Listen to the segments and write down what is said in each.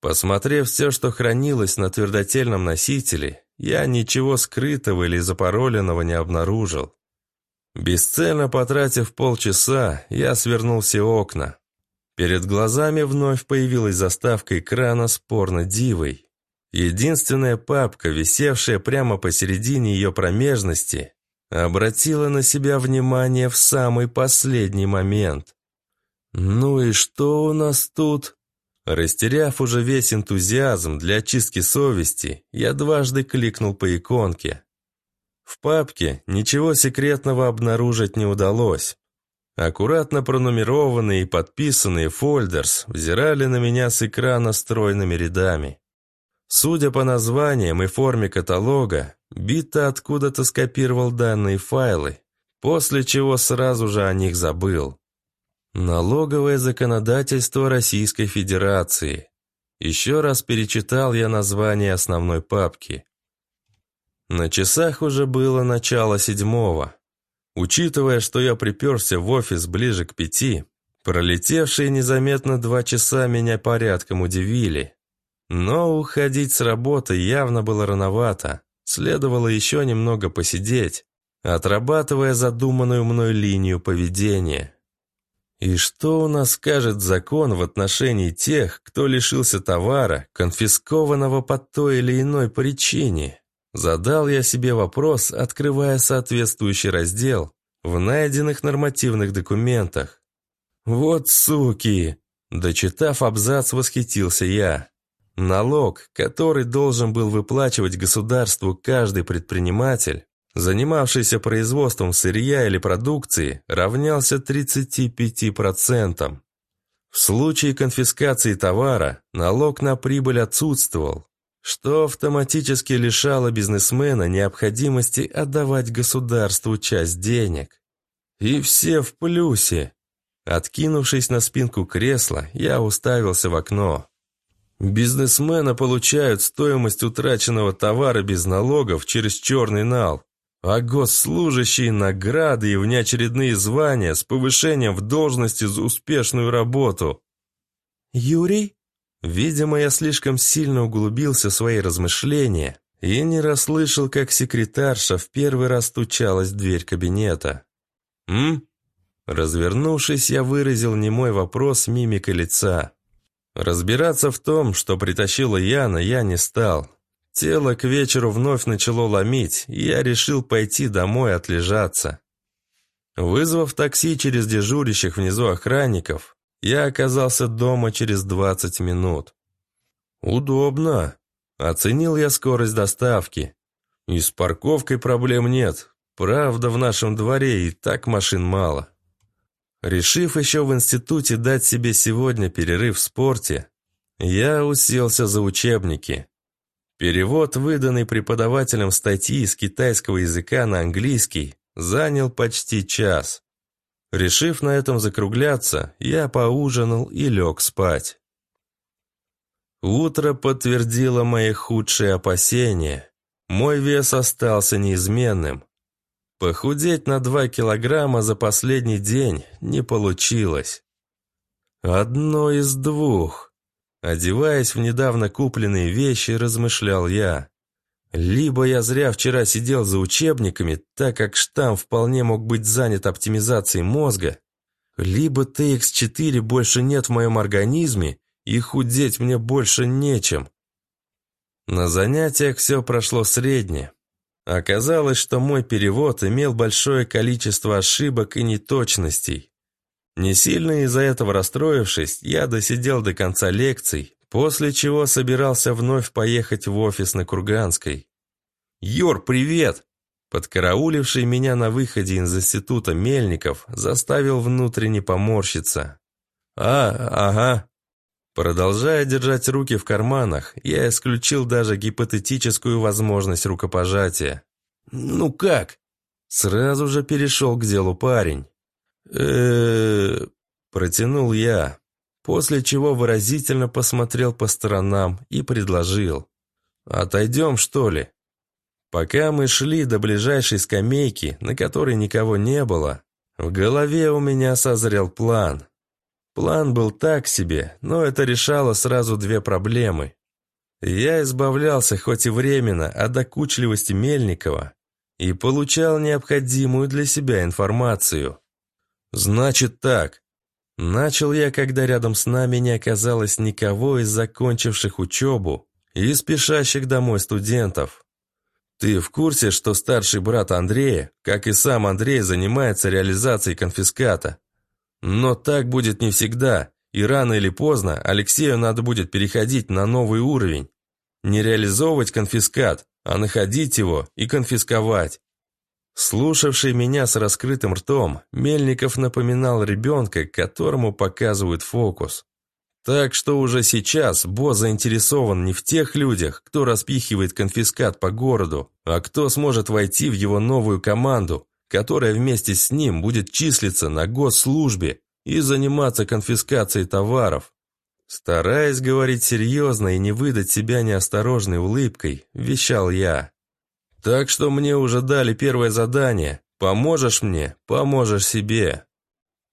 Посмотрев все, что хранилось на твердотельном носителе, я ничего скрытого или запароленного не обнаружил. Бесцельно потратив полчаса, я свернул все окна. Перед глазами вновь появилась заставка экрана с порно-дивой. Единственная папка, висевшая прямо посередине ее промежности, обратила на себя внимание в самый последний момент. «Ну и что у нас тут?» Растеряв уже весь энтузиазм для очистки совести, я дважды кликнул по иконке. В папке ничего секретного обнаружить не удалось. Аккуратно пронумерованные и подписанные фольдерс взирали на меня с экрана стройными рядами. Судя по названиям и форме каталога, Бита откуда-то скопировал данные файлы, после чего сразу же о них забыл. Налоговое законодательство Российской Федерации. Еще раз перечитал я название основной папки. На часах уже было начало седьмого. Учитывая, что я приперся в офис ближе к пяти, пролетевшие незаметно два часа меня порядком удивили. Но уходить с работы явно было рановато. Следовало еще немного посидеть, отрабатывая задуманную мной линию поведения. И что у нас скажет закон в отношении тех, кто лишился товара, конфискованного по той или иной причине? Задал я себе вопрос, открывая соответствующий раздел в найденных нормативных документах. «Вот суки!» Дочитав абзац, восхитился я. Налог, который должен был выплачивать государству каждый предприниматель, занимавшийся производством сырья или продукции, равнялся 35%. В случае конфискации товара налог на прибыль отсутствовал, что автоматически лишало бизнесмена необходимости отдавать государству часть денег. И все в плюсе. Откинувшись на спинку кресла, я уставился в окно. Бизнесмены получают стоимость утраченного товара без налогов через черный нал, а госслужащие награды и внеочередные звания с повышением в должности за успешную работу. Юрий? Видимо, я слишком сильно углубился в свои размышления и не расслышал, как секретарша в первый раз стучалась в дверь кабинета. «М?» Развернувшись, я выразил немой вопрос мимикой лица. Разбираться в том, что притащила Яна, я не стал. Тело к вечеру вновь начало ломить, и я решил пойти домой отлежаться. Вызвав такси через дежурящих внизу охранников, я оказался дома через 20 минут. «Удобно», — оценил я скорость доставки. «И с парковкой проблем нет. Правда, в нашем дворе и так машин мало». Решив еще в институте дать себе сегодня перерыв в спорте, я уселся за учебники. Перевод, выданный преподавателем статьи из китайского языка на английский, занял почти час. Решив на этом закругляться, я поужинал и лег спать. Утро подтвердило мои худшие опасения. Мой вес остался неизменным. Похудеть на 2 килограмма за последний день не получилось. Одно из двух. Одеваясь в недавно купленные вещи, размышлял я. Либо я зря вчера сидел за учебниками, так как штамм вполне мог быть занят оптимизацией мозга, либо TX4 больше нет в моем организме, и худеть мне больше нечем. На занятиях все прошло средне. Оказалось, что мой перевод имел большое количество ошибок и неточностей. Не сильно из-за этого расстроившись, я досидел до конца лекций, после чего собирался вновь поехать в офис на Курганской. «Юр, привет!» Подкарауливший меня на выходе из института Мельников заставил внутренне поморщиться. «А, ага». Продолжая держать руки в карманах, я исключил даже гипотетическую возможность рукопожатия. «Ну как?» Сразу же перешел к делу парень. Э, протянул я, после чего выразительно посмотрел по сторонам и предложил. «Отойдем, что ли?» Пока мы шли до ближайшей скамейки, на которой никого не было, в голове у меня созрел план. План был так себе, но это решало сразу две проблемы. Я избавлялся хоть и временно от докучливости Мельникова и получал необходимую для себя информацию. «Значит так. Начал я, когда рядом с нами не оказалось никого из закончивших учебу и спешащих домой студентов. Ты в курсе, что старший брат Андрея, как и сам Андрей, занимается реализацией конфиската? Но так будет не всегда, и рано или поздно Алексею надо будет переходить на новый уровень. Не реализовывать конфискат, а находить его и конфисковать. Слушавший меня с раскрытым ртом, Мельников напоминал ребенка, которому показывают фокус. Так что уже сейчас босс заинтересован не в тех людях, кто распихивает конфискат по городу, а кто сможет войти в его новую команду, которая вместе с ним будет числиться на госслужбе и заниматься конфискацией товаров. Стараясь говорить серьезно и не выдать себя неосторожной улыбкой, вещал я. Так что мне уже дали первое задание. Поможешь мне, поможешь себе.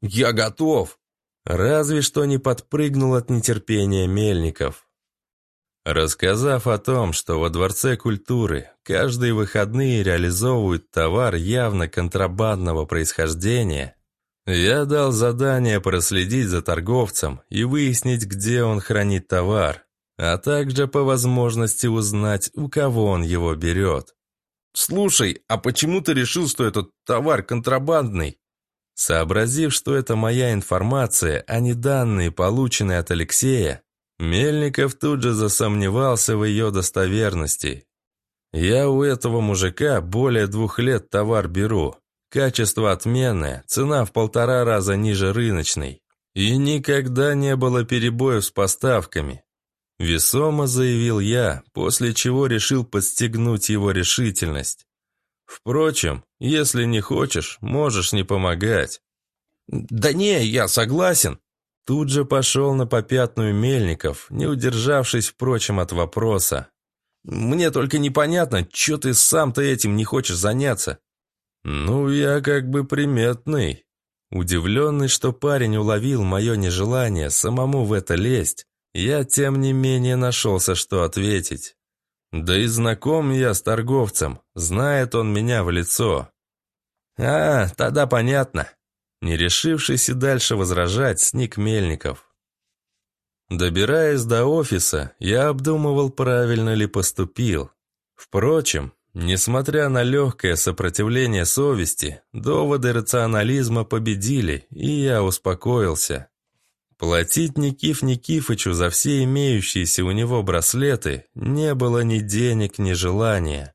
Я готов. Разве что не подпрыгнул от нетерпения Мельников. Рассказав о том, что во Дворце культуры каждые выходные реализовывают товар явно контрабандного происхождения, я дал задание проследить за торговцем и выяснить, где он хранит товар, а также по возможности узнать, у кого он его берет. «Слушай, а почему ты решил, что этот товар контрабандный?» Сообразив, что это моя информация, а не данные, полученные от Алексея, Мельников тут же засомневался в ее достоверности. «Я у этого мужика более двух лет товар беру. Качество отменное, цена в полтора раза ниже рыночной. И никогда не было перебоев с поставками. Весомо заявил я, после чего решил подстегнуть его решительность. Впрочем, если не хочешь, можешь не помогать. «Да не, я согласен!» Тут же пошел на попятную Мельников, не удержавшись, впрочем, от вопроса. «Мне только непонятно, что ты сам-то этим не хочешь заняться?» «Ну, я как бы приметный». Удивленный, что парень уловил мое нежелание самому в это лезть, я, тем не менее, нашелся, что ответить. Да и знаком я с торговцем, знает он меня в лицо. А, тогда понятно. Не решившись и дальше возражать, сник Мельников. Добираясь до офиса, я обдумывал, правильно ли поступил. Впрочем, несмотря на легкое сопротивление совести, доводы рационализма победили, и я успокоился. Платить Никиф Никифычу за все имеющиеся у него браслеты не было ни денег, ни желания.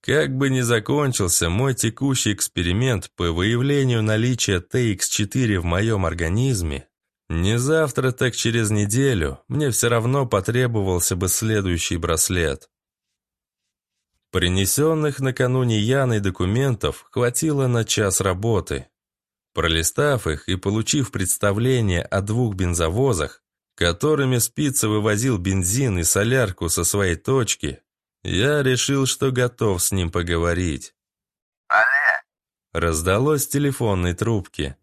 Как бы ни закончился мой текущий эксперимент по выявлению наличия TX4 в моем организме, не завтра, так через неделю мне все равно потребовался бы следующий браслет. Принесенных накануне Яной документов хватило на час работы. Пролистав их и получив представление о двух бензовозах, которыми спица вывозил бензин и солярку со своей точки, я решил, что готов с ним поговорить. «Алле!» — раздалось с телефонной трубки.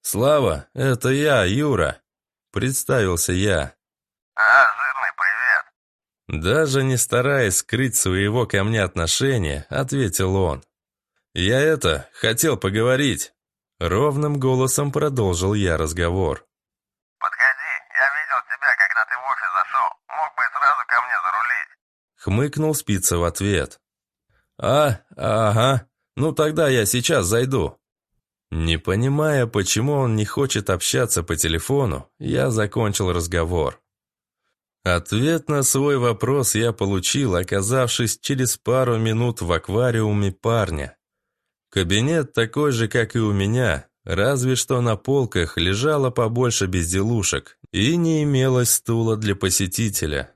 «Слава, это я, Юра!» — представился я. «А, жирный, привет!» Даже не стараясь скрыть своего ко мне отношения, ответил он. «Я это, хотел поговорить!» Ровным голосом продолжил я разговор. «Подходи, я видел тебя, когда ты в офис зашел. Мог бы сразу ко мне зарулить». Хмыкнул Спица в ответ. «А, ага, ну тогда я сейчас зайду». Не понимая, почему он не хочет общаться по телефону, я закончил разговор. Ответ на свой вопрос я получил, оказавшись через пару минут в аквариуме парня. Кабинет такой же, как и у меня, разве что на полках лежало побольше безделушек и не имелось стула для посетителя.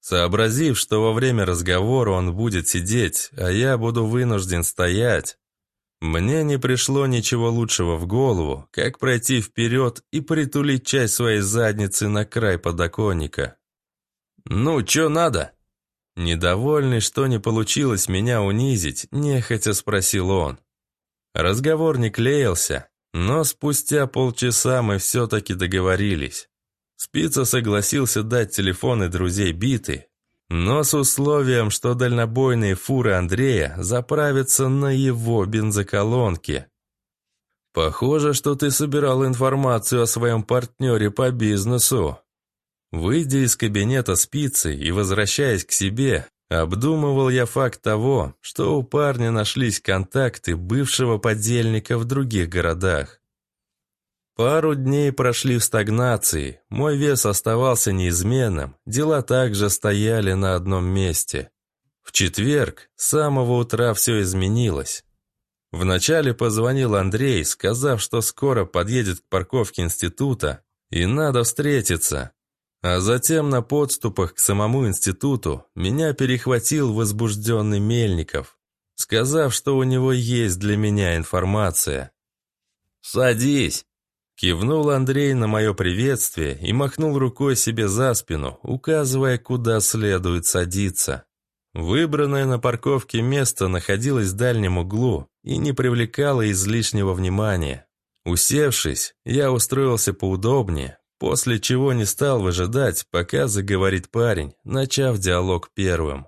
Сообразив, что во время разговора он будет сидеть, а я буду вынужден стоять, мне не пришло ничего лучшего в голову, как пройти вперед и притулить часть своей задницы на край подоконника. «Ну, что надо?» Недовольный, что не получилось меня унизить, нехотя спросил он. Разговор не клеился, но спустя полчаса мы все-таки договорились. Спица согласился дать телефоны друзей биты, но с условием, что дальнобойные фуры Андрея заправятся на его бензоколонке. «Похоже, что ты собирал информацию о своем партнере по бизнесу». Выйдя из кабинета спицы и возвращаясь к себе, Обдумывал я факт того, что у парня нашлись контакты бывшего подельника в других городах. Пару дней прошли в стагнации, мой вес оставался неизменным, дела также стояли на одном месте. В четверг с самого утра все изменилось. Вначале позвонил Андрей, сказав, что скоро подъедет к парковке института и надо встретиться. А затем на подступах к самому институту меня перехватил возбужденный Мельников, сказав, что у него есть для меня информация. «Садись!» Кивнул Андрей на мое приветствие и махнул рукой себе за спину, указывая, куда следует садиться. Выбранное на парковке место находилось в дальнем углу и не привлекало излишнего внимания. Усевшись, я устроился поудобнее, После чего не стал выжидать, пока заговорит парень, начав диалог первым.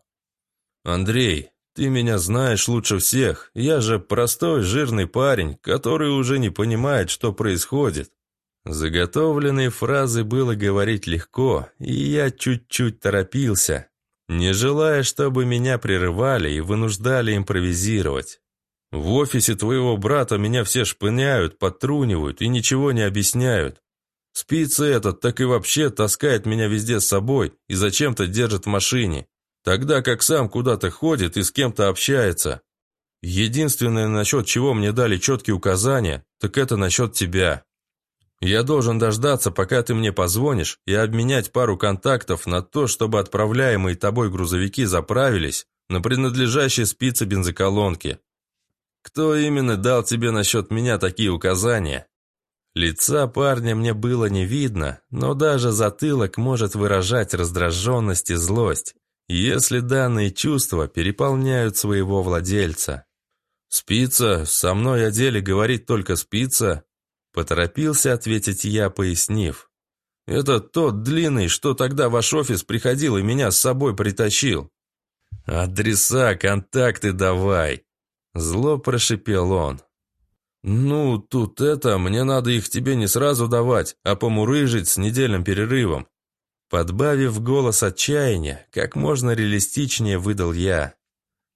«Андрей, ты меня знаешь лучше всех. Я же простой жирный парень, который уже не понимает, что происходит. Заготовленные фразы было говорить легко, и я чуть-чуть торопился, не желая, чтобы меня прерывали и вынуждали импровизировать. В офисе твоего брата меня все шпыняют, подтрунивают и ничего не объясняют. Спицы этот так и вообще таскает меня везде с собой и зачем-то держит в машине, тогда как сам куда-то ходит и с кем-то общается. Единственное, насчет чего мне дали четкие указания, так это насчет тебя. Я должен дождаться, пока ты мне позвонишь, и обменять пару контактов на то, чтобы отправляемые тобой грузовики заправились на принадлежащие спицы бензоколонки. Кто именно дал тебе насчет меня такие указания? Лица парня мне было не видно, но даже затылок может выражать раздраженность и злость, если данные чувства переполняют своего владельца. «Спица, со мной о деле говорит только спица», — поторопился ответить я, пояснив. «Это тот длинный, что тогда в ваш офис приходил и меня с собой притащил». «Адреса, контакты давай», — зло прошипел он. «Ну, тут это, мне надо их тебе не сразу давать, а помурыжить с недельным перерывом». Подбавив голос отчаяния, как можно реалистичнее выдал я.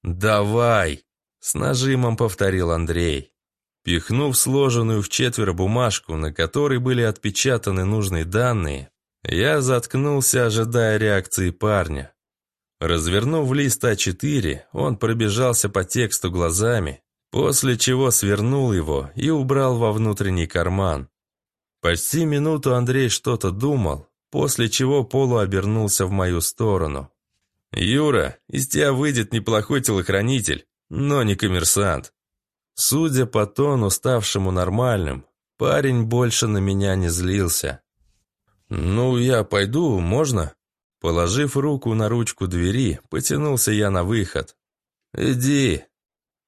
«Давай!» – с нажимом повторил Андрей. Пихнув сложенную в четверо бумажку, на которой были отпечатаны нужные данные, я заткнулся, ожидая реакции парня. Развернув лист А4, он пробежался по тексту глазами, После чего свернул его и убрал во внутренний карман. Почти минуту Андрей что-то думал, после чего Полу обернулся в мою сторону. «Юра, из тебя выйдет неплохой телохранитель, но не коммерсант». Судя по тону, ставшему нормальным, парень больше на меня не злился. «Ну, я пойду, можно?» Положив руку на ручку двери, потянулся я на выход. «Иди»,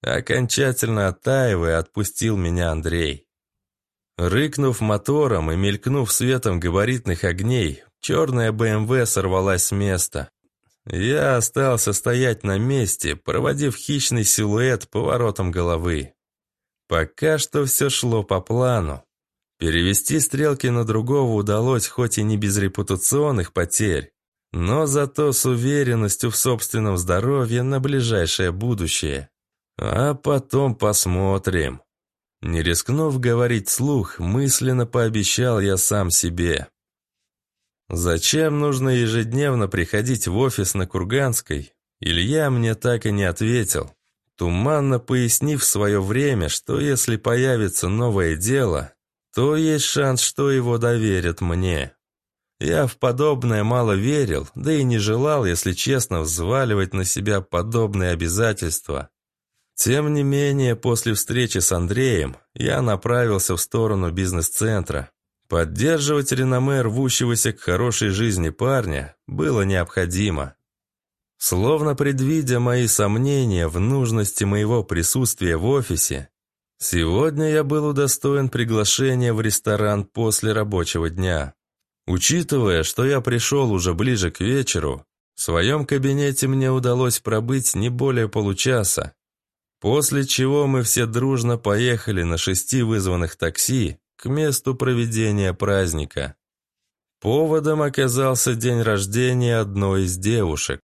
Окончательно оттаивая, отпустил меня Андрей. Рыкнув мотором и мелькнув светом габаритных огней, черная БМВ сорвалась с места. Я остался стоять на месте, проводив хищный силуэт поворотом головы. Пока что все шло по плану. Перевести стрелки на другого удалось хоть и не без репутационных потерь, но зато с уверенностью в собственном здоровье на ближайшее будущее. А потом посмотрим. Не рискнув говорить слух, мысленно пообещал я сам себе. Зачем нужно ежедневно приходить в офис на Курганской? Илья мне так и не ответил, туманно пояснив в свое время, что если появится новое дело, то есть шанс, что его доверят мне. Я в подобное мало верил, да и не желал, если честно, взваливать на себя подобные обязательства. Тем не менее, после встречи с Андреем я направился в сторону бизнес-центра. Поддерживать реноме рвущегося к хорошей жизни парня было необходимо. Словно предвидя мои сомнения в нужности моего присутствия в офисе, сегодня я был удостоен приглашения в ресторан после рабочего дня. Учитывая, что я пришел уже ближе к вечеру, в своем кабинете мне удалось пробыть не более получаса, После чего мы все дружно поехали на шести вызванных такси к месту проведения праздника. Поводом оказался день рождения одной из девушек.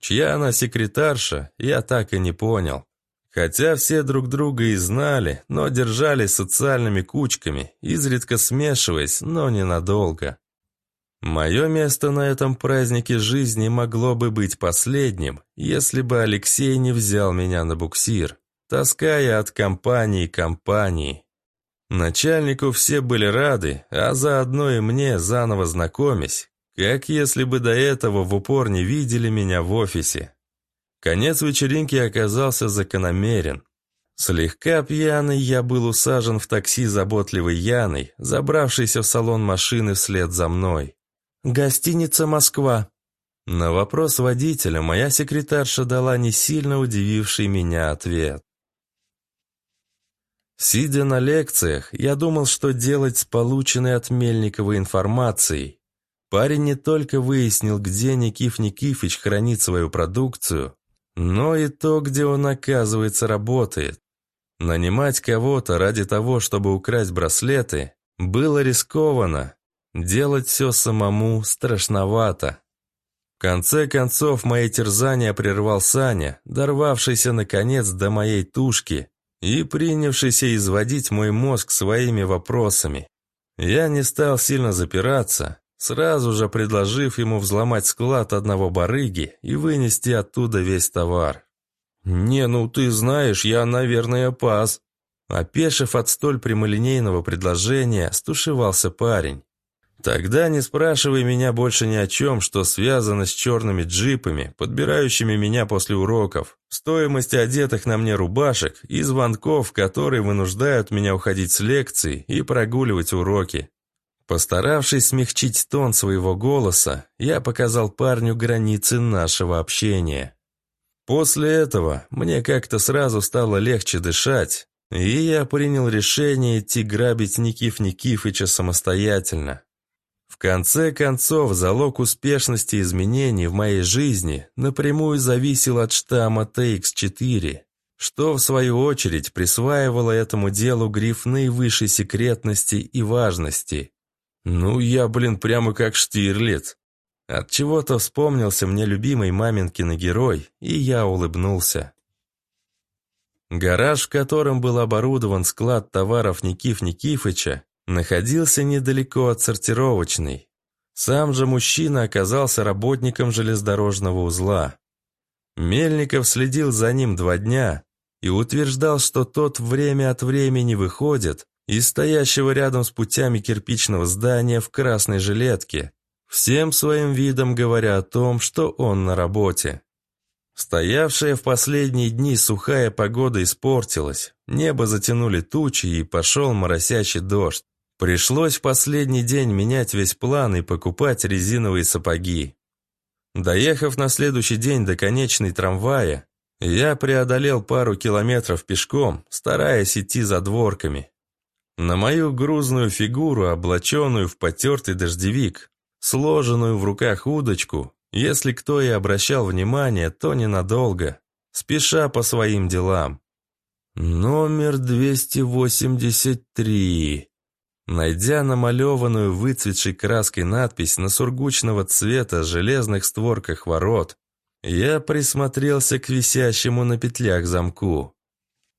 Чья она секретарша, я так и не понял. Хотя все друг друга и знали, но держались социальными кучками, изредка смешиваясь, но ненадолго. Мое место на этом празднике жизни могло бы быть последним, если бы Алексей не взял меня на буксир таская от компании компании. Начальнику все были рады, а заодно и мне, заново знакомясь, как если бы до этого в упор не видели меня в офисе. Конец вечеринки оказался закономерен. Слегка пьяный я был усажен в такси заботливой Яной, забравшейся в салон машины вслед за мной. «Гостиница «Москва». На вопрос водителя моя секретарша дала не сильно удививший меня ответ. Сидя на лекциях, я думал, что делать с полученной от Мельникова информацией. Парень не только выяснил, где Никиф Никифич хранит свою продукцию, но и то, где он, оказывается, работает. Нанимать кого-то ради того, чтобы украсть браслеты, было рискованно. Делать все самому страшновато. В конце концов, мои терзания прервал Саня, дорвавшийся, наконец, до моей тушки и принявшийся изводить мой мозг своими вопросами. Я не стал сильно запираться, сразу же предложив ему взломать склад одного барыги и вынести оттуда весь товар. «Не, ну ты знаешь, я, наверное, пас». Опешив от столь прямолинейного предложения, стушевался парень. «Тогда не спрашивай меня больше ни о чем, что связано с черными джипами, подбирающими меня после уроков. Стоимость одетых на мне рубашек и звонков, которые вынуждают меня уходить с лекции и прогуливать уроки. Постаравшись смягчить тон своего голоса, я показал парню границы нашего общения. После этого мне как-то сразу стало легче дышать, и я принял решение идти грабить Никиф Никифыча самостоятельно. В конце концов, залог успешности изменений в моей жизни напрямую зависел от штамма TX4, что, в свою очередь, присваивало этому делу гриф наивысшей секретности и важности. Ну, я, блин, прямо как Штирлиц. От чего то вспомнился мне любимый маменькин герой, и я улыбнулся. Гараж, в котором был оборудован склад товаров Никиф Никифыча, находился недалеко от сортировочной. Сам же мужчина оказался работником железнодорожного узла. Мельников следил за ним два дня и утверждал, что тот время от времени выходит из стоящего рядом с путями кирпичного здания в красной жилетке, всем своим видом говоря о том, что он на работе. Стоявшая в последние дни сухая погода испортилась, небо затянули тучи и пошел моросящий дождь. Пришлось в последний день менять весь план и покупать резиновые сапоги. Доехав на следующий день до конечной трамвая, я преодолел пару километров пешком, стараясь идти за дворками. На мою грузную фигуру, облаченную в потертый дождевик, сложенную в руках удочку, если кто и обращал внимание, то ненадолго, спеша по своим делам. Номер 283. Найдя намалеванную выцветшей краской надпись на сургучного цвета железных створках ворот, я присмотрелся к висящему на петлях замку.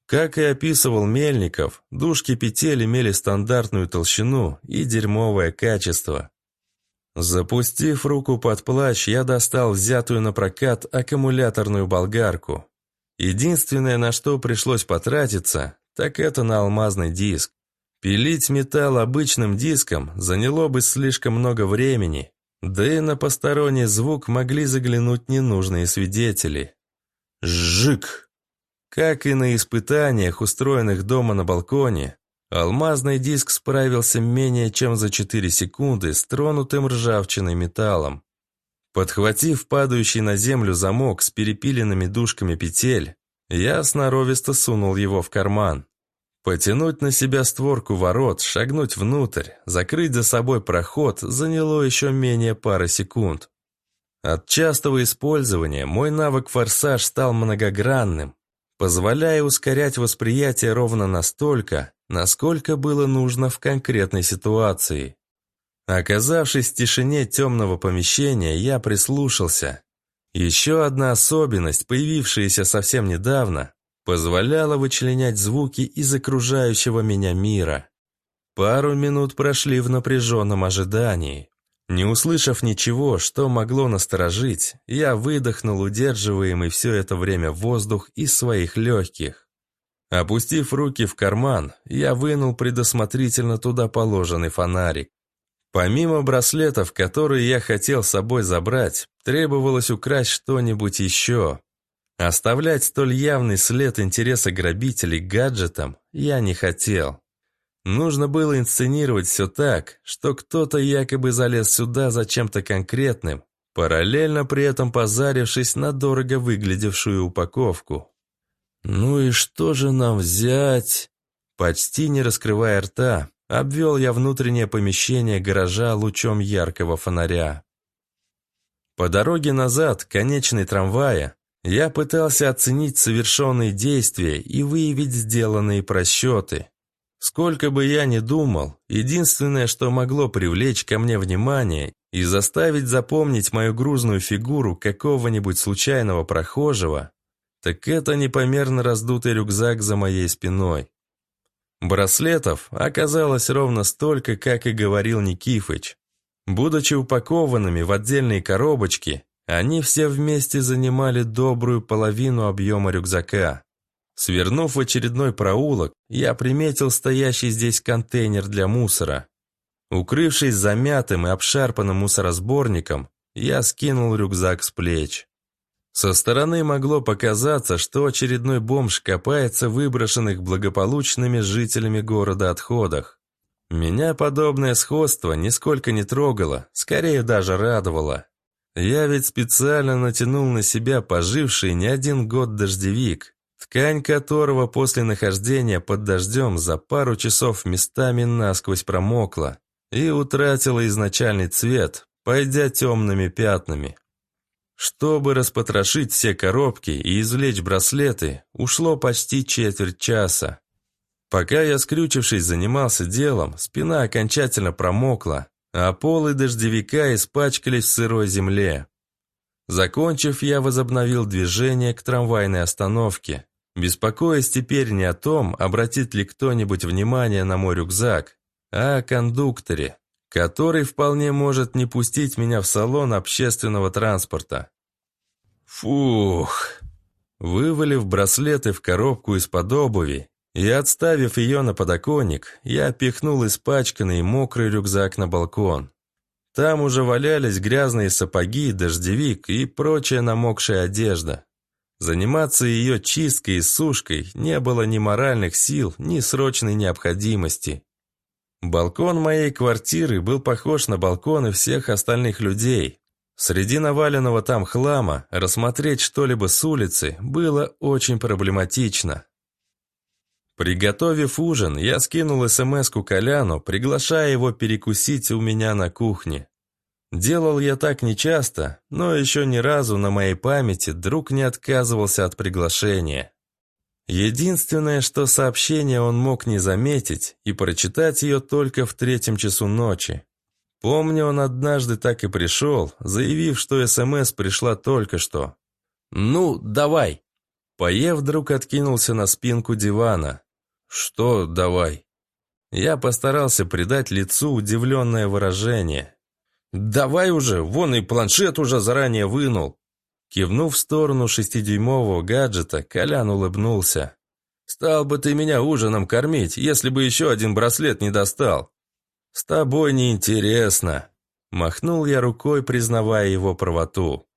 Как и описывал Мельников, дужки петель имели стандартную толщину и дерьмовое качество. Запустив руку под плащ, я достал взятую на прокат аккумуляторную болгарку. Единственное, на что пришлось потратиться, так это на алмазный диск. Пилить металл обычным диском заняло бы слишком много времени, да и на посторонний звук могли заглянуть ненужные свидетели. Жжик! Как и на испытаниях, устроенных дома на балконе, алмазный диск справился менее чем за 4 секунды с тронутым ржавчиной металлом. Подхватив падающий на землю замок с перепиленными дужками петель, я сноровисто сунул его в карман. Потянуть на себя створку ворот, шагнуть внутрь, закрыть за собой проход заняло еще менее пары секунд. От частого использования мой навык «Форсаж» стал многогранным, позволяя ускорять восприятие ровно настолько, насколько было нужно в конкретной ситуации. Оказавшись в тишине темного помещения, я прислушался. Еще одна особенность, появившаяся совсем недавно, позволяло вычленять звуки из окружающего меня мира. Пару минут прошли в напряженном ожидании. Не услышав ничего, что могло насторожить, я выдохнул удерживаемый все это время воздух из своих легких. Опустив руки в карман, я вынул предусмотрительно туда положенный фонарик. Помимо браслетов, которые я хотел с собой забрать, требовалось украсть что-нибудь еще, Оставлять столь явный след интереса грабителей гаджетом я не хотел. Нужно было инсценировать все так, что кто-то якобы залез сюда за чем-то конкретным, параллельно при этом позарившись на дорого выглядевшую упаковку. «Ну и что же нам взять?» Почти не раскрывая рта, обвел я внутреннее помещение гаража лучом яркого фонаря. По дороге назад конечный трамвая я пытался оценить совершенные действия и выявить сделанные просчеты. Сколько бы я ни думал, единственное, что могло привлечь ко мне внимание и заставить запомнить мою грузную фигуру какого-нибудь случайного прохожего, так это непомерно раздутый рюкзак за моей спиной. Браслетов оказалось ровно столько, как и говорил Никифыч. Будучи упакованными в отдельные коробочки, они все вместе занимали добрую половину объема рюкзака. Свернув в очередной проулок, я приметил стоящий здесь контейнер для мусора. Укрывшись замятым и обшарпанным мусоросборником, я скинул рюкзак с плеч. Со стороны могло показаться, что очередной бомж копается в выброшенных благополучными жителями города отходах. Меня подобное сходство нисколько не трогало, скорее даже радовало. Я ведь специально натянул на себя поживший не один год дождевик, ткань которого после нахождения под дождем за пару часов местами насквозь промокла и утратила изначальный цвет, пойдя темными пятнами. Чтобы распотрошить все коробки и извлечь браслеты, ушло почти четверть часа. Пока я, скрючившись, занимался делом, спина окончательно промокла, а полы дождевика испачкались в сырой земле. Закончив, я возобновил движение к трамвайной остановке, беспокоясь теперь не о том, обратит ли кто-нибудь внимание на мой рюкзак, а о кондукторе, который вполне может не пустить меня в салон общественного транспорта. Фух! Вывалив браслеты в коробку из-под обуви, и отставив ее на подоконник, я пихнул испачканный и мокрый рюкзак на балкон. Там уже валялись грязные сапоги, дождевик и прочая намокшая одежда. Заниматься ее чисткой и сушкой не было ни моральных сил, ни срочной необходимости. Балкон моей квартиры был похож на балконы всех остальных людей. Среди наваленного там хлама рассмотреть что-либо с улицы было очень проблематично. Приготовив ужин, я скинул смс-ку Коляну, приглашая его перекусить у меня на кухне. Делал я так нечасто, но еще ни разу на моей памяти друг не отказывался от приглашения. Единственное, что сообщение он мог не заметить и прочитать ее только в третьем часу ночи. Помню, он однажды так и пришел, заявив, что СМС пришла только что. «Ну, давай!» Пое вдруг откинулся на спинку дивана. «Что давай?» Я постарался придать лицу удивленное выражение. «Давай уже! Вон и планшет уже заранее вынул!» Кивнув в сторону шестидюймового гаджета, Колян улыбнулся. «Стал бы ты меня ужином кормить, если бы еще один браслет не достал!» «С тобой неинтересно!» Махнул я рукой, признавая его правоту.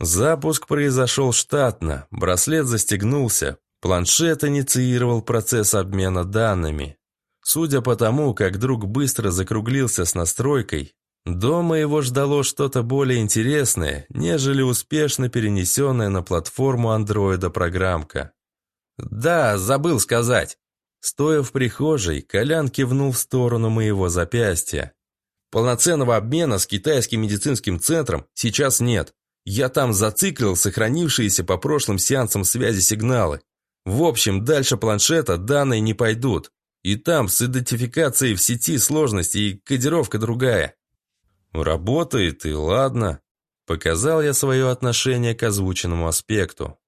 Запуск произошел штатно, браслет застегнулся, планшет инициировал процесс обмена данными. Судя по тому, как друг быстро закруглился с настройкой, дома его ждало что-то более интересное, нежели успешно перенесенная на платформу андроида программка. «Да, забыл сказать!» Стоя в прихожей, Колян кивнул в сторону моего запястья. «Полноценного обмена с китайским медицинским центром сейчас нет. Я там зациклил сохранившиеся по прошлым сеансам связи сигналы. В общем, дальше планшета данные не пойдут. И там с идентификацией в сети сложности и кодировка другая. Работает и ладно. Показал я свое отношение к озвученному аспекту.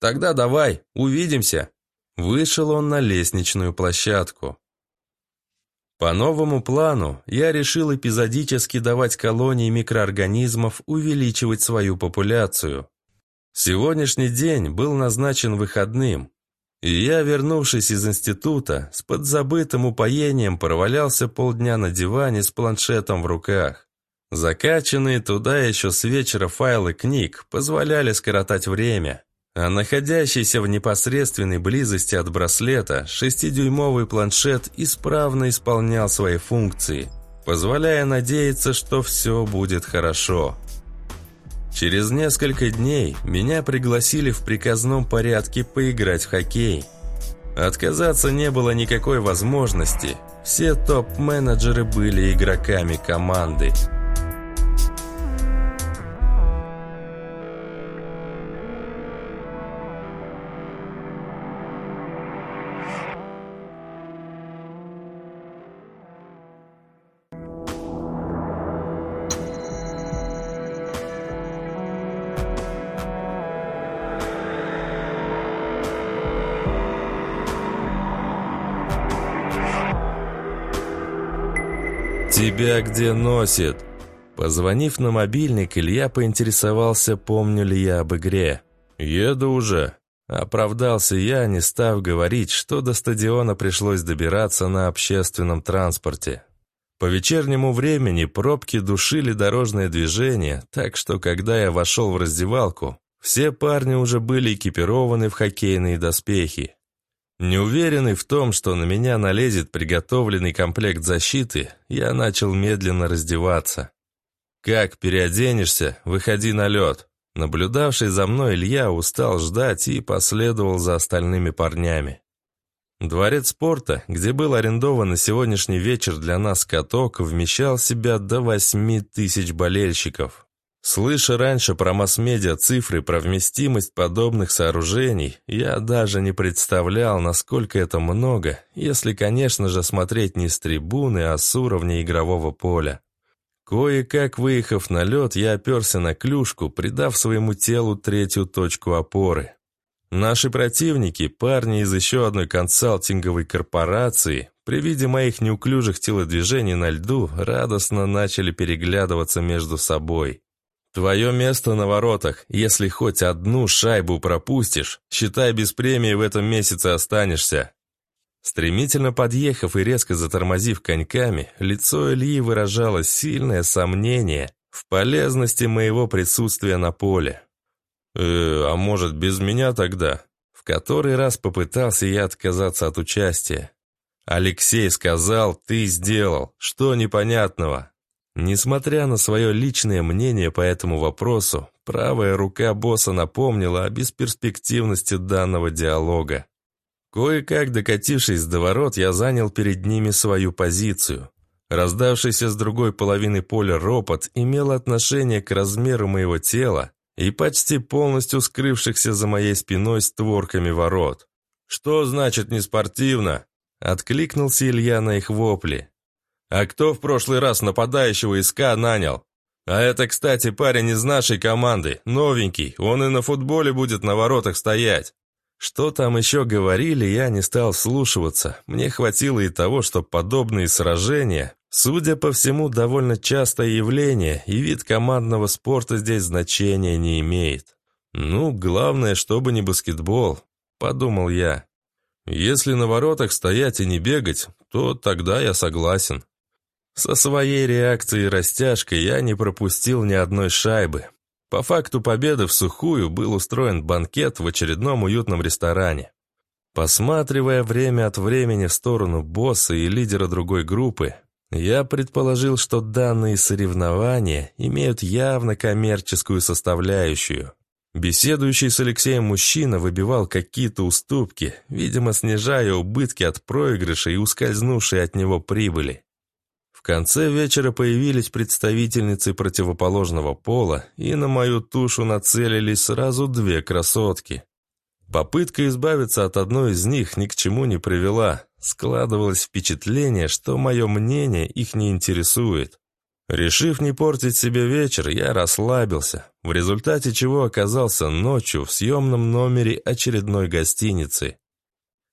Тогда давай, увидимся. Вышел он на лестничную площадку. По новому плану я решил эпизодически давать колонии микроорганизмов увеличивать свою популяцию. Сегодняшний день был назначен выходным, и я, вернувшись из института, с подзабытым упоением провалялся полдня на диване с планшетом в руках. Закачанные туда еще с вечера файлы книг позволяли скоротать время – а находящийся в непосредственной близости от браслета шестидюймовый планшет исправно исполнял свои функции, позволяя надеяться, что все будет хорошо. Через несколько дней меня пригласили в приказном порядке поиграть в хоккей. Отказаться не было никакой возможности, все топ-менеджеры были игроками команды – где носит?» Позвонив на мобильник, Илья поинтересовался, помню ли я об игре. «Еду уже». Оправдался я, не став говорить, что до стадиона пришлось добираться на общественном транспорте. По вечернему времени пробки душили дорожное движение, так что когда я вошел в раздевалку, все парни уже были экипированы в хоккейные доспехи. Неуверенный в том, что на меня налезет приготовленный комплект защиты, я начал медленно раздеваться. «Как переоденешься, выходи на лед». Наблюдавший за мной Илья устал ждать и последовал за остальными парнями. Дворец спорта, где был арендован на сегодняшний вечер для нас каток, вмещал в себя до восьми тысяч болельщиков. Слыша раньше про масс-медиа цифры про вместимость подобных сооружений, я даже не представлял, насколько это много, если, конечно же, смотреть не с трибуны, а с уровня игрового поля. Кое-как выехав на лед, я оперся на клюшку, придав своему телу третью точку опоры. Наши противники, парни из еще одной консалтинговой корпорации, при виде моих неуклюжих телодвижений на льду, радостно начали переглядываться между собой. Твое место на воротах. Если хоть одну шайбу пропустишь, считай, без премии в этом месяце останешься». Стремительно подъехав и резко затормозив коньками, лицо Ильи выражало сильное сомнение в полезности моего присутствия на поле. «Э, а может, без меня тогда?» В который раз попытался я отказаться от участия. «Алексей сказал, ты сделал. Что непонятного?» Несмотря на свое личное мнение по этому вопросу, правая рука босса напомнила о бесперспективности данного диалога. Кое-как докатившись до ворот, я занял перед ними свою позицию. Раздавшийся с другой половины поля ропот имел отношение к размеру моего тела и почти полностью скрывшихся за моей спиной створками ворот. «Что значит неспортивно?» — откликнулся Илья на их вопли. А кто в прошлый раз нападающего из К нанял? А это, кстати, парень из нашей команды, новенький, он и на футболе будет на воротах стоять. Что там еще говорили, я не стал слушаться. Мне хватило и того, что подобные сражения, судя по всему, довольно частое явление, и вид командного спорта здесь значения не имеет. «Ну, главное, чтобы не баскетбол», — подумал я. «Если на воротах стоять и не бегать, то тогда я согласен», со своей реакцией и растяжкой я не пропустил ни одной шайбы. По факту победы в сухую был устроен банкет в очередном уютном ресторане. Посматривая время от времени в сторону босса и лидера другой группы, я предположил, что данные соревнования имеют явно коммерческую составляющую. Беседующий с Алексеем мужчина выбивал какие-то уступки, видимо, снижая убытки от проигрыша и ускользнувшей от него прибыли конце вечера появились представительницы противоположного пола, и на мою тушу нацелились сразу две красотки. Попытка избавиться от одной из них ни к чему не привела. Складывалось впечатление, что мое мнение их не интересует. Решив не портить себе вечер, я расслабился, в результате чего оказался ночью в съемном номере очередной гостиницы.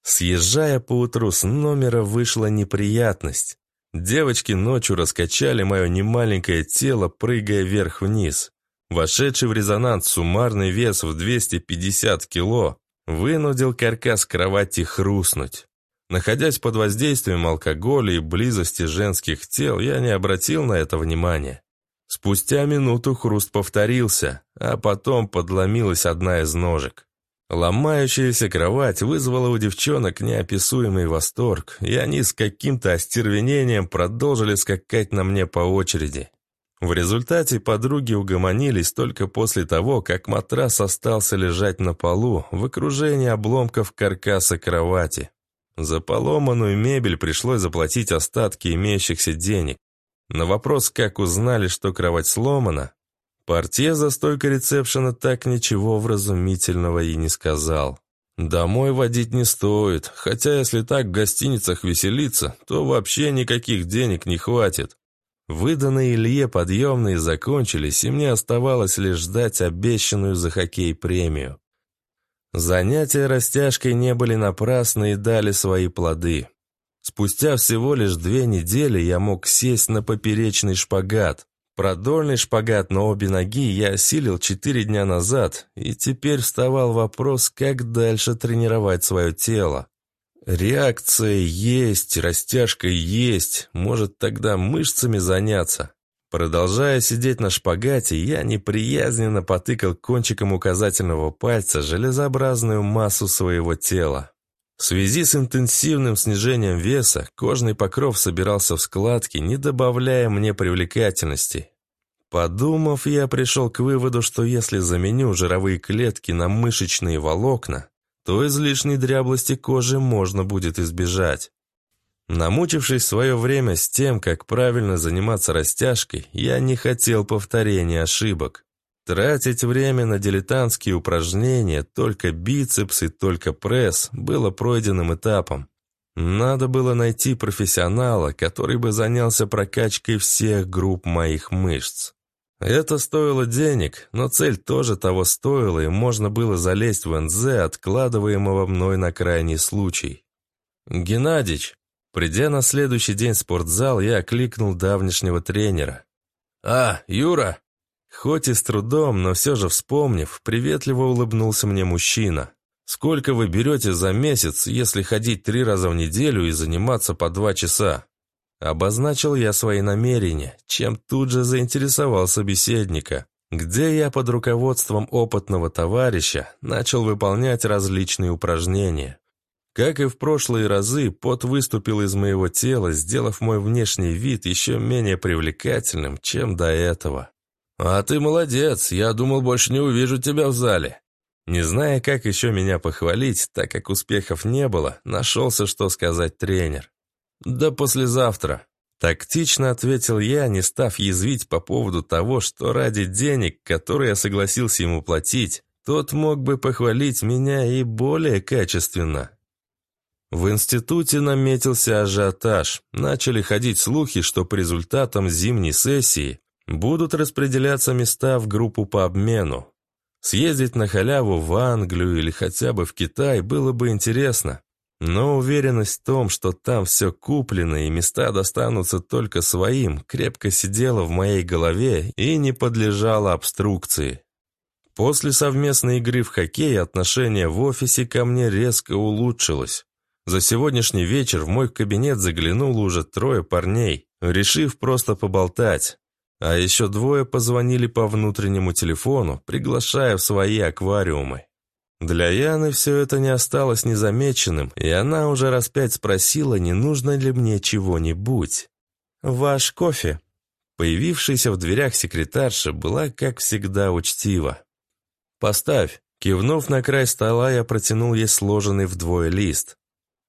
Съезжая поутру с номера, вышла неприятность. Девочки ночью раскачали мое немаленькое тело, прыгая вверх-вниз. Вошедший в резонанс суммарный вес в 250 кило вынудил каркас кровати хрустнуть. Находясь под воздействием алкоголя и близости женских тел, я не обратил на это внимания. Спустя минуту хруст повторился, а потом подломилась одна из ножек. Ломающаяся кровать вызвала у девчонок неописуемый восторг, и они с каким-то остервенением продолжили скакать на мне по очереди. В результате подруги угомонились только после того, как матрас остался лежать на полу в окружении обломков каркаса кровати. За поломанную мебель пришлось заплатить остатки имеющихся денег. На вопрос, как узнали, что кровать сломана, Портье за стойкой ресепшена так ничего вразумительного и не сказал. Домой водить не стоит, хотя если так в гостиницах веселиться, то вообще никаких денег не хватит. Выданные Илье подъемные закончились, и мне оставалось лишь ждать обещанную за хоккей премию. Занятия растяжкой не были напрасны и дали свои плоды. Спустя всего лишь две недели я мог сесть на поперечный шпагат. Продольный шпагат на обе ноги я осилил четыре дня назад, и теперь вставал вопрос, как дальше тренировать свое тело. Реакция есть, растяжка есть, может тогда мышцами заняться. Продолжая сидеть на шпагате, я неприязненно потыкал кончиком указательного пальца железообразную массу своего тела. В связи с интенсивным снижением веса кожный покров собирался в складки, не добавляя мне привлекательности. Подумав, я пришел к выводу, что если заменю жировые клетки на мышечные волокна, то излишней дряблости кожи можно будет избежать. Намучившись свое время с тем, как правильно заниматься растяжкой, я не хотел повторения ошибок. Тратить время на дилетантские упражнения, только бицепс и только пресс, было пройденным этапом. Надо было найти профессионала, который бы занялся прокачкой всех групп моих мышц. Это стоило денег, но цель тоже того стоила, и можно было залезть в НЗ, откладываемого мной на крайний случай. «Геннадич!» Придя на следующий день в спортзал, я окликнул давнишнего тренера. «А, Юра!» Хоть и с трудом, но все же вспомнив, приветливо улыбнулся мне мужчина. «Сколько вы берете за месяц, если ходить три раза в неделю и заниматься по два часа?» Обозначил я свои намерения, чем тут же заинтересовал собеседника, где я под руководством опытного товарища начал выполнять различные упражнения. Как и в прошлые разы, пот выступил из моего тела, сделав мой внешний вид еще менее привлекательным, чем до этого. «А ты молодец, я думал, больше не увижу тебя в зале». Не зная, как еще меня похвалить, так как успехов не было, нашелся, что сказать тренер. «Да послезавтра», Тактично ответил я, не став язвить по поводу того, что ради денег, которые я согласился ему платить, тот мог бы похвалить меня и более качественно. В институте наметился ажиотаж. Начали ходить слухи, что по результатам зимней сессии Будут распределяться места в группу по обмену. Съездить на халяву в Англию или хотя бы в Китай было бы интересно, но уверенность в том, что там все куплено и места достанутся только своим, крепко сидела в моей голове и не подлежала обструкции. После совместной игры в хоккей отношение в офисе ко мне резко улучшилось. За сегодняшний вечер в мой кабинет заглянуло уже трое парней, решив просто поболтать. А еще двое позвонили по внутреннему телефону, приглашая в свои аквариумы. Для Яны все это не осталось незамеченным, и она уже раз пять спросила, не нужно ли мне чего-нибудь. «Ваш кофе?» Появившаяся в дверях секретарша была, как всегда, учтива. «Поставь!» Кивнув на край стола, я протянул ей сложенный вдвое лист.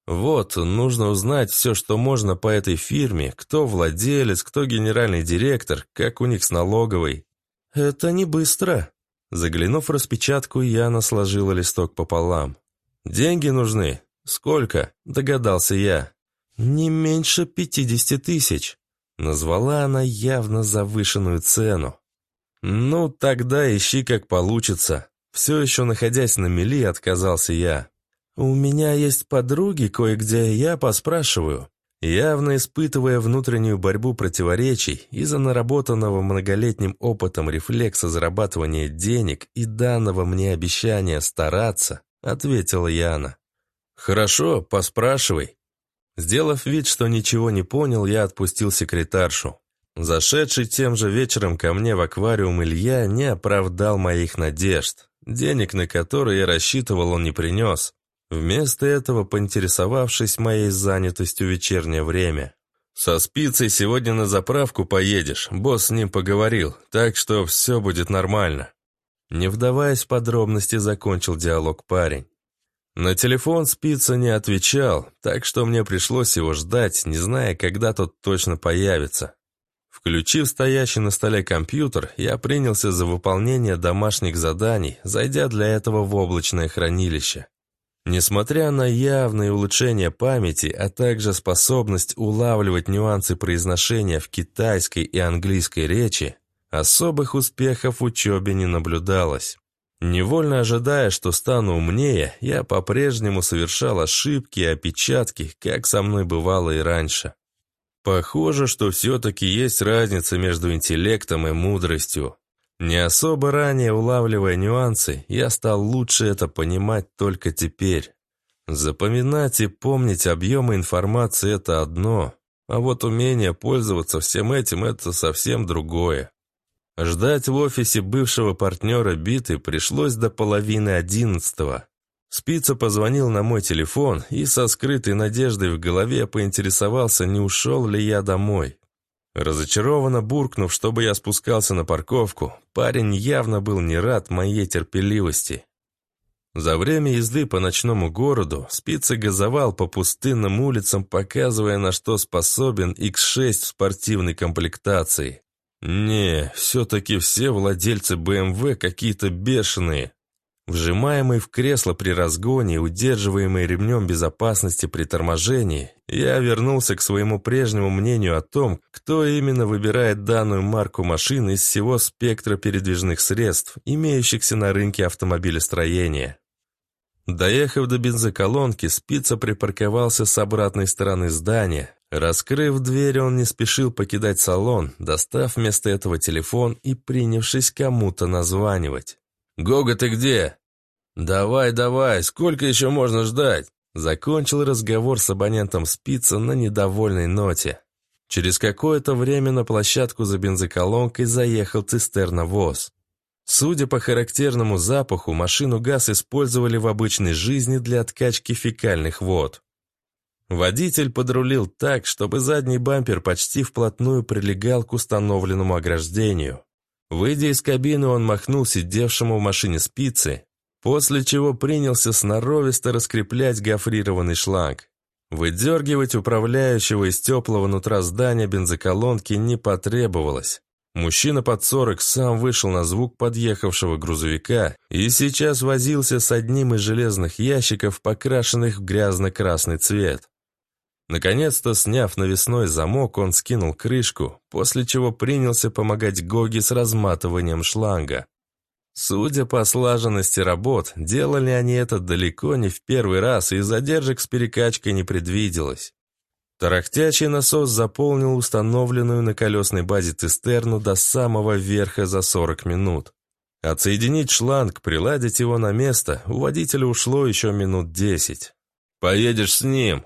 Вот, нужно узнать все, что можно по этой фирме, кто владелец, кто генеральный директор, как у них с налоговой. Это не быстро. Заглянув в распечатку, Яна сложила листок пополам. Деньги нужны. Сколько? Догадался я. Не меньше пятидесяти тысяч. Назвала она явно завышенную цену. «Ну, тогда ищи, как получится». Все еще находясь на мели, отказался я. «У меня есть подруги кое-где, я поспрашиваю», явно испытывая внутреннюю борьбу противоречий из-за наработанного многолетним опытом рефлекса зарабатывания денег и данного мне обещания стараться, ответила Яна. «Хорошо, поспрашивай». Сделав вид, что ничего не понял, я отпустил секретаршу. Зашедший тем же вечером ко мне в аквариум Илья не оправдал моих надежд. Денег, на которые я рассчитывал, он не принес. Вместо этого поинтересовавшись моей занятостью в вечернее время. «Со спицей сегодня на заправку поедешь, босс с ним поговорил, так что все будет нормально». Не вдаваясь в подробности, закончил диалог парень. На телефон спица не отвечал, так что мне пришлось его ждать, не зная, когда тот точно появится. Включив стоящий на столе компьютер, я принялся за выполнение домашних заданий, зайдя для этого в облачное хранилище. Несмотря на явное улучшение памяти, а также способность улавливать нюансы произношения в китайской и английской речи, особых успехов в учебе не наблюдалось. Невольно ожидая, что стану умнее, я по-прежнему совершал ошибки и опечатки, как со мной бывало и раньше. Похоже, что все-таки есть разница между интеллектом и мудростью. Не особо ранее улавливая нюансы, я стал лучше это понимать только теперь. Запоминать и помнить объемы информации – это одно, а вот умение пользоваться всем этим – это совсем другое. Ждать в офисе бывшего партнера биты пришлось до половины одиннадцатого. Спица позвонил на мой телефон и со скрытой надеждой в голове поинтересовался, не ушел ли я домой. Разочарованно буркнув, чтобы я спускался на парковку, парень явно был не рад моей терпеливости. За время езды по ночному городу спицы газовал по пустынным улицам, показывая, на что способен X6 в спортивной комплектации. Не, все-таки все владельцы BMW эм какие-то бешеные, Вжимаемый в кресло при разгоне удерживаемый ремнем безопасности при торможении, я вернулся к своему прежнему мнению о том, кто именно выбирает данную марку машины из всего спектра передвижных средств, имеющихся на рынке автомобилестроения. Доехав до бензоколонки, спица припарковался с обратной стороны здания. Раскрыв дверь, он не спешил покидать салон, достав вместо этого телефон и принявшись кому-то названивать. «Гога, ты где?» «Давай, давай, сколько еще можно ждать?» Закончил разговор с абонентом Спица на недовольной ноте. Через какое-то время на площадку за бензоколонкой заехал цистерновоз. Судя по характерному запаху, машину ГАЗ использовали в обычной жизни для откачки фекальных вод. Водитель подрулил так, чтобы задний бампер почти вплотную прилегал к установленному ограждению. Выйдя из кабины, он махнул сидевшему в машине спицы, после чего принялся сноровисто раскреплять гофрированный шланг. Выдергивать управляющего из теплого нутра здания бензоколонки не потребовалось. Мужчина под 40 сам вышел на звук подъехавшего грузовика и сейчас возился с одним из железных ящиков, покрашенных в грязно-красный цвет. Наконец-то, сняв навесной замок, он скинул крышку, после чего принялся помогать Гоги с разматыванием шланга. Судя по слаженности работ, делали они это далеко не в первый раз, и задержек с перекачкой не предвиделось. Тарахтящий насос заполнил установленную на колесной базе цистерну до самого верха за 40 минут. Отсоединить шланг, приладить его на место, у водителя ушло еще минут 10. «Поедешь с ним»,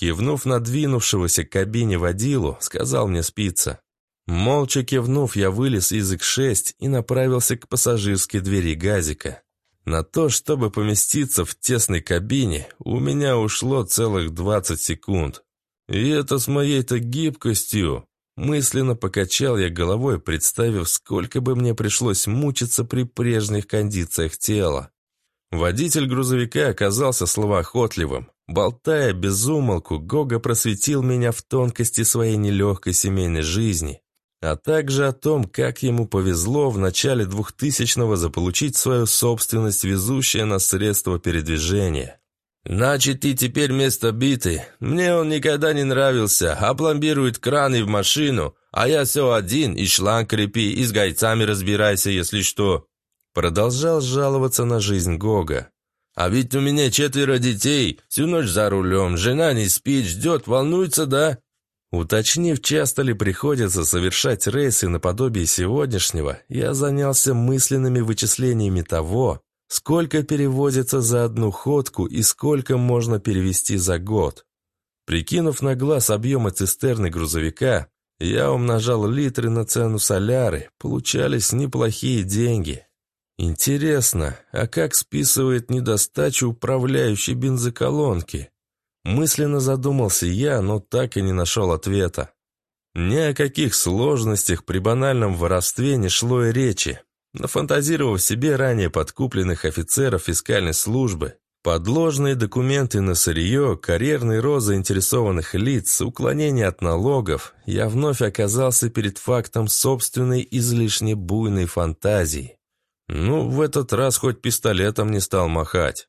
Кивнув надвинувшегося к кабине водилу, сказал мне спица. Молча кивнув, я вылез из X6 и направился к пассажирской двери газика. На то, чтобы поместиться в тесной кабине, у меня ушло целых 20 секунд. И это с моей-то гибкостью. Мысленно покачал я головой, представив, сколько бы мне пришлось мучиться при прежних кондициях тела. Водитель грузовика оказался словоохотливым. Болтая без умолку, Гога просветил меня в тонкости своей нелегкой семейной жизни, а также о том, как ему повезло в начале 2000-го заполучить свою собственность, везущее на средство передвижения. «Значит, ты теперь место биты. Мне он никогда не нравился, а пломбирует краны в машину, а я все один, и шланг крепи, и с гайцами разбирайся, если что». Продолжал жаловаться на жизнь Гога. А ведь у меня четверо детей, всю ночь за рулем, жена не спит, ждет, волнуется, да?» Уточнив, часто ли приходится совершать рейсы наподобие сегодняшнего, я занялся мысленными вычислениями того, сколько переводится за одну ходку и сколько можно перевести за год. Прикинув на глаз объемы цистерны грузовика, я умножал литры на цену соляры, получались неплохие деньги. Интересно, а как списывает недостачу управляющей бензоколонки? Мысленно задумался я, но так и не нашел ответа. Ни о каких сложностях при банальном воровстве не шло и речи. Нафантазировав себе ранее подкупленных офицеров фискальной службы, подложные документы на сырье, карьерный розы интересованных лиц, уклонение от налогов, я вновь оказался перед фактом собственной излишне буйной фантазии. Ну, в этот раз хоть пистолетом не стал махать.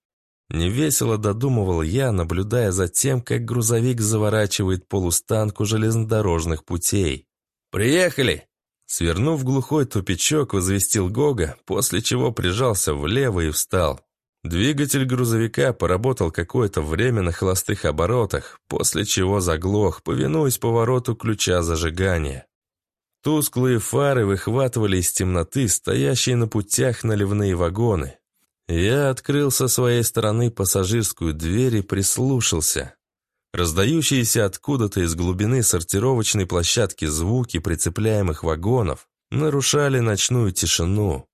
Невесело додумывал я, наблюдая за тем, как грузовик заворачивает полустанку железнодорожных путей. «Приехали!» Свернув в глухой тупичок, возвестил Гога, после чего прижался влево и встал. Двигатель грузовика поработал какое-то время на холостых оборотах, после чего заглох, повинуясь повороту ключа зажигания. Тусклые фары выхватывали из темноты стоящие на путях наливные вагоны. Я открыл со своей стороны пассажирскую дверь и прислушался. Раздающиеся откуда-то из глубины сортировочной площадки звуки прицепляемых вагонов нарушали ночную тишину.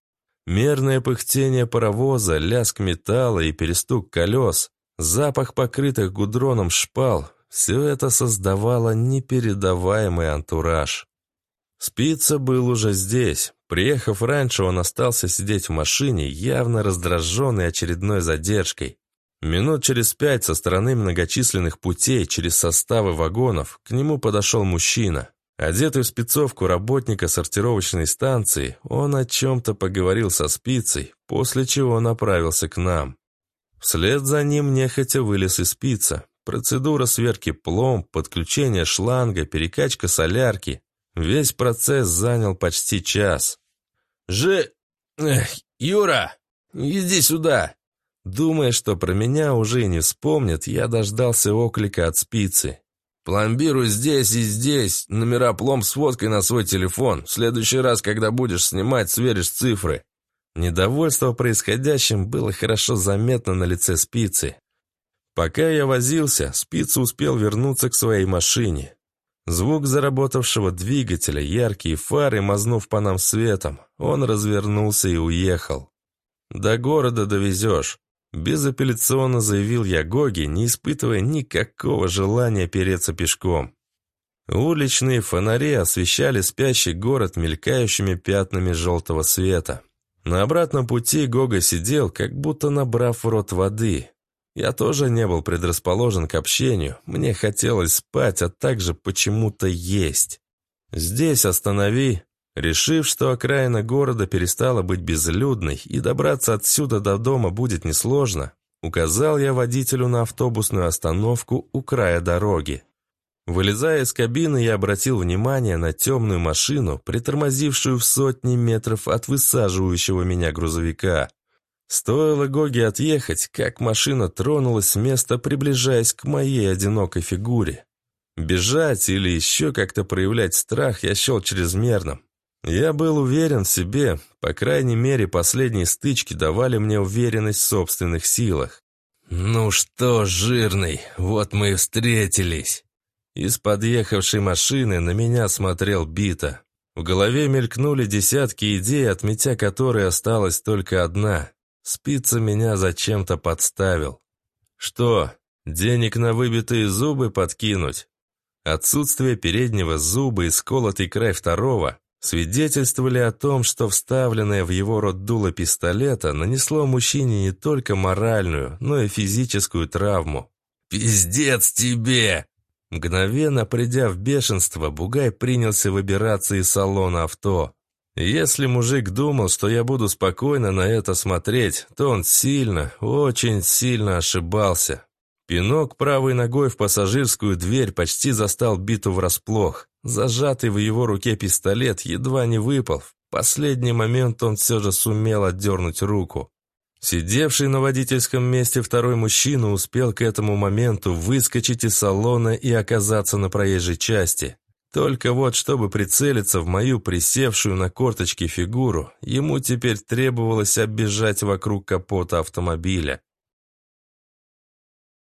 Мерное пыхтение паровоза, лязг металла и перестук колес, запах покрытых гудроном шпал – все это создавало непередаваемый антураж. Спица был уже здесь. Приехав раньше, он остался сидеть в машине, явно раздраженный очередной задержкой. Минут через пять со стороны многочисленных путей через составы вагонов к нему подошел мужчина. Одетый в спецовку работника сортировочной станции, он о чем-то поговорил со спицей, после чего направился к нам. Вслед за ним нехотя вылез и спица. Процедура сверки пломб, подключение шланга, перекачка солярки, Весь процесс занял почти час. Же, Эх, Юра, иди сюда!» Думая, что про меня уже и не вспомнят, я дождался оклика от спицы. «Пломбируй здесь и здесь, номера пломб с фоткой на свой телефон. В следующий раз, когда будешь снимать, сверишь цифры». Недовольство происходящим было хорошо заметно на лице спицы. Пока я возился, спица успел вернуться к своей машине. Звук заработавшего двигателя, яркие фары, мазнув по нам светом. Он развернулся и уехал. «До города довезешь», – безапелляционно заявил я Гоги, не испытывая никакого желания переться пешком. Уличные фонари освещали спящий город мелькающими пятнами желтого света. На обратном пути Гога сидел, как будто набрав в рот воды. Я тоже не был предрасположен к общению, мне хотелось спать, а также почему-то есть. «Здесь останови!» Решив, что окраина города перестала быть безлюдной и добраться отсюда до дома будет несложно, указал я водителю на автобусную остановку у края дороги. Вылезая из кабины, я обратил внимание на темную машину, притормозившую в сотни метров от высаживающего меня грузовика. Стоило Гоге отъехать, как машина тронулась с места, приближаясь к моей одинокой фигуре. Бежать или еще как-то проявлять страх я счел чрезмерным. Я был уверен в себе, по крайней мере, последние стычки давали мне уверенность в собственных силах. «Ну что, жирный, вот мы и встретились!» Из подъехавшей машины на меня смотрел Бита. В голове мелькнули десятки идей, отметя которые осталась только одна. Спица меня зачем-то подставил. Что, денег на выбитые зубы подкинуть? Отсутствие переднего зуба и сколотый край второго свидетельствовали о том, что вставленное в его рот дуло пистолета нанесло мужчине не только моральную, но и физическую травму. «Пиздец тебе!» Мгновенно придя в бешенство, Бугай принялся выбираться из салона авто. Если мужик думал, что я буду спокойно на это смотреть, то он сильно, очень сильно ошибался. Пинок правой ногой в пассажирскую дверь почти застал биту врасплох. Зажатый в его руке пистолет едва не выпал. В последний момент он все же сумел отдернуть руку. Сидевший на водительском месте второй мужчина успел к этому моменту выскочить из салона и оказаться на проезжей части. Только вот, чтобы прицелиться в мою присевшую на корточке фигуру, ему теперь требовалось оббежать вокруг капота автомобиля.